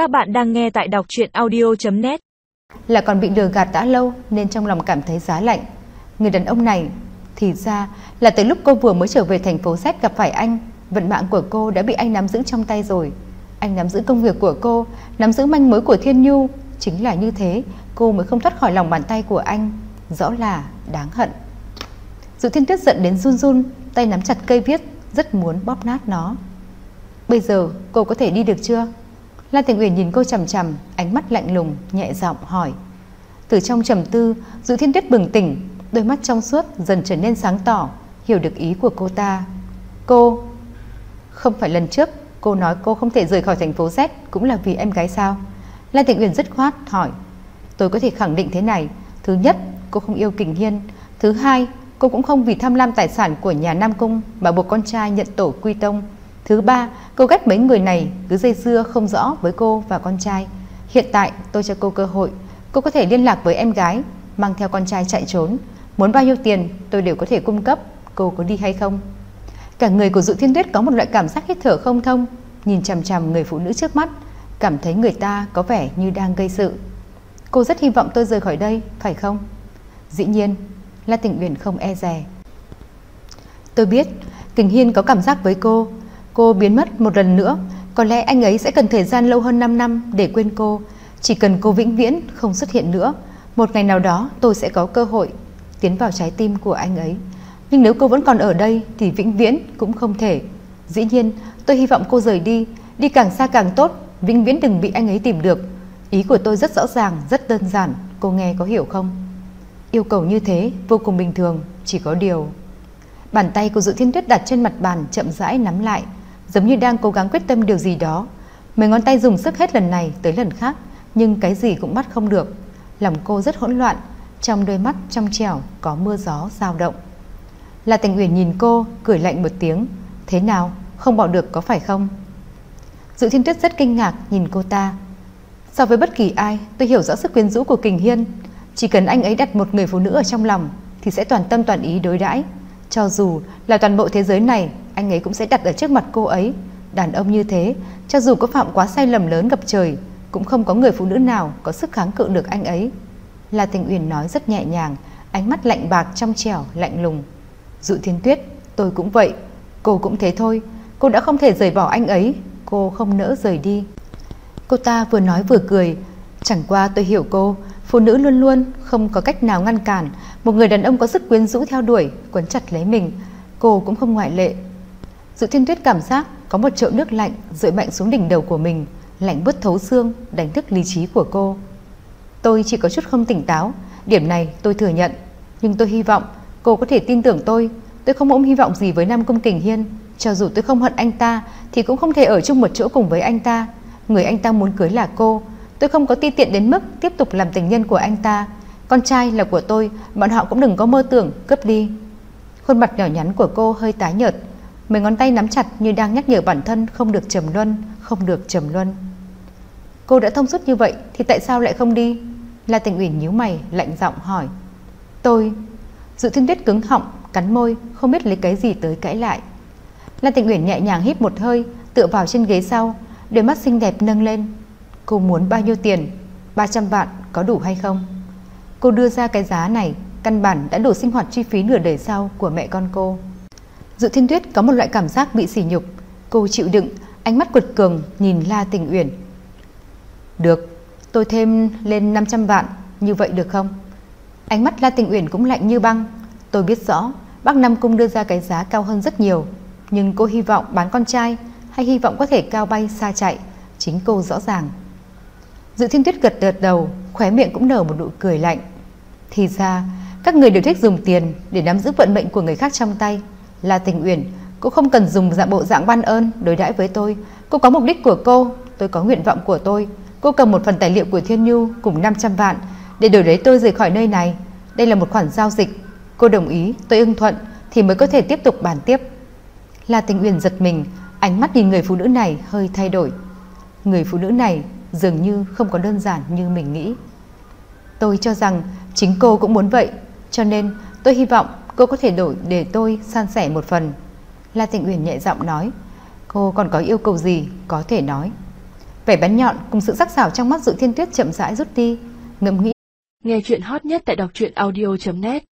Các bạn đang nghe tại đọc chuyện audio.net Là còn bị lừa gạt đã lâu nên trong lòng cảm thấy giá lạnh. Người đàn ông này thì ra là từ lúc cô vừa mới trở về thành phố Z gặp phải anh, vận mạng của cô đã bị anh nắm giữ trong tay rồi. Anh nắm giữ công việc của cô, nắm giữ manh mối của Thiên Nhu. Chính là như thế, cô mới không thoát khỏi lòng bàn tay của anh. Rõ là đáng hận. Dự thiên tuyết giận đến run run, tay nắm chặt cây viết, rất muốn bóp nát nó. Bây giờ cô có thể đi được chưa? La Tình Uyển nhìn cô chằm chằm, ánh mắt lạnh lùng, nhẹ giọng hỏi. Từ trong trầm tư, Dụ Thiên Tuyết bừng tỉnh, đôi mắt trong suốt dần trở nên sáng tỏ, hiểu được ý của cô ta. Cô, không phải lần trước cô nói cô không thể rời khỏi thành phố Z cũng là vì em gái sao? La Tịnh Uyển dứt khoát hỏi. Tôi có thể khẳng định thế này, thứ nhất, cô không yêu Kình Hiên, thứ hai, cô cũng không vì tham lam tài sản của nhà Nam Cung mà buộc con trai nhận tổ quy tông. Thứ ba, cô ghét mấy người này cứ dây dưa không rõ với cô và con trai. Hiện tại tôi cho cô cơ hội, cô có thể liên lạc với em gái, mang theo con trai chạy trốn. Muốn bao nhiêu tiền tôi đều có thể cung cấp, cô có đi hay không? Cả người của Dụ Thiên Tuyết có một loại cảm giác hít thở không thông, nhìn chằm chằm người phụ nữ trước mắt, cảm thấy người ta có vẻ như đang gây sự. Cô rất hy vọng tôi rời khỏi đây, phải không? Dĩ nhiên, La Tịnh Uyển không e dè. Tôi biết, Kình Hiên có cảm giác với cô, cô biến mất một lần nữa, có lẽ anh ấy sẽ cần thời gian lâu hơn 5 năm để quên cô, chỉ cần cô vĩnh viễn không xuất hiện nữa, một ngày nào đó tôi sẽ có cơ hội tiến vào trái tim của anh ấy. Nhưng nếu cô vẫn còn ở đây thì vĩnh viễn cũng không thể. Dĩ nhiên, tôi hy vọng cô rời đi, đi càng xa càng tốt, vĩnh viễn đừng bị anh ấy tìm được. Ý của tôi rất rõ ràng, rất đơn giản, cô nghe có hiểu không? Yêu cầu như thế vô cùng bình thường, chỉ có điều. Bàn tay của Dự Thiên Tuyết đặt trên mặt bàn chậm rãi nắm lại, giống như đang cố gắng quyết tâm điều gì đó. Mấy ngón tay dùng sức hết lần này tới lần khác, nhưng cái gì cũng bắt không được. Lòng cô rất hỗn loạn, trong đôi mắt trong trẻo có mưa gió dao động. La Tình Uyển nhìn cô, cười lạnh một tiếng, "Thế nào, không bỏ được có phải không?" Dự Thiên Tuyết rất kinh ngạc nhìn cô ta. So với bất kỳ ai, tôi hiểu rõ sức quyến rũ của Kình Hiên, chỉ cần anh ấy đặt một người phụ nữ ở trong lòng thì sẽ toàn tâm toàn ý đối đãi, cho dù là toàn bộ thế giới này, anh ấy cũng sẽ đặt ở trước mặt cô ấy. Đàn ông như thế, cho dù có phạm quá sai lầm lớn gặp trời, cũng không có người phụ nữ nào có sức kháng cự được anh ấy. La Tình Uyển nói rất nhẹ nhàng, ánh mắt lạnh bạc trong trẻo, lạnh lùng. Dụ Thiên Tuyết, tôi cũng vậy, cô cũng thế thôi, cô đã không thể rời bỏ anh ấy, cô không nỡ rời đi. Cô ta vừa nói vừa cười, chẳng qua tôi hiểu cô, phụ nữ luôn luôn không có cách nào ngăn cản một người đàn ông có sức quyến rũ theo đuổi, quấn chặt lấy mình, cô cũng không ngoại lệ. Dự Thiên Tuyết cảm giác có một chậu nước lạnh rượi mạnh xuống đỉnh đầu của mình, lạnh bứt thấu xương, đánh thức lý trí của cô. Tôi chỉ có chút không tỉnh táo, điểm này tôi thừa nhận, nhưng tôi hy vọng cô có thể tin tưởng tôi. Tôi không ôm hy vọng gì với Nam Công Kình Hiên, cho dù tôi không hận anh ta thì cũng không thể ở chung một chỗ cùng với anh ta. Người anh ta muốn cưới là cô, tôi không có ti tiện đến mức tiếp tục làm tình nhân của anh ta. Con trai là của tôi, bọn họ cũng đừng có mơ tưởng cướp đi. Khuôn mặt nhỏ nhắn của cô hơi tái nhợt, mấy ngón tay nắm chặt như đang nhắc nhở bản thân không được trầm luân, không được trầm luân. Cô đã thông suốt như vậy thì tại sao lại không đi? La Tình Uyển nhíu mày, lạnh giọng hỏi. Tôi... Dự Thiên Tuyết cứng họng, cắn môi, không biết lấy cái gì tới cãi lại. La Tình Uyển nhẹ nhàng hít một hơi, tựa vào trên ghế sau, đôi mắt xinh đẹp nâng lên. Cô muốn bao nhiêu tiền? 300 vạn có đủ hay không? Cô đưa ra cái giá này, căn bản đã đủ sinh hoạt chi phí nửa đời sau của mẹ con cô. Dự Thiên Tuyết có một loại cảm giác bị sỉ nhục, cô chịu đựng, ánh mắt quật cường nhìn La Tình Uyển. Được, tôi thêm lên 500 vạn, như vậy được không? Ánh mắt La Tình Uyển cũng lạnh như băng. Tôi biết rõ, bác Nam Cung đưa ra cái giá cao hơn rất nhiều, nhưng cô hy vọng bán con trai hay hy vọng có thể cao bay xa chạy, chính cô rõ ràng. Dự Thiên Tuyết gật gật đầu, khóe miệng cũng nở một nụ cười lạnh. Thì ra, các người đều thích dùng tiền để nắm giữ vận mệnh của người khác trong tay. La Tình Uyển, cô không cần dùng dạng bộ dạng ban ơn đối đãi với tôi. Cô có mục đích của cô, tôi có nguyện vọng của tôi. Cô cầm một phần tài liệu của Thiên Nhu cùng 500 vạn để đổi lấy tôi rời khỏi nơi này. Đây là một khoản giao dịch. Cô đồng ý, tôi ưng thuận thì mới có thể tiếp tục bàn tiếp. La Tình Uyển giật mình, ánh mắt nhìn người phụ nữ này hơi thay đổi. Người phụ nữ này dường như không có đơn giản như mình nghĩ. Tôi cho rằng chính cô cũng muốn vậy, cho nên tôi hy vọng cô có thể đổi để tôi san sẻ một phần. La Tịnh Uyển nhẹ giọng nói, cô còn có yêu cầu gì có thể nói. Vẻ bén nhọn cùng sự sắc sảo trong mắt Dự Thiên Tuyết chậm rãi rút đi, ngẫm nghĩ. Nghe chuyện hot nhất tại đọc truyện audio.net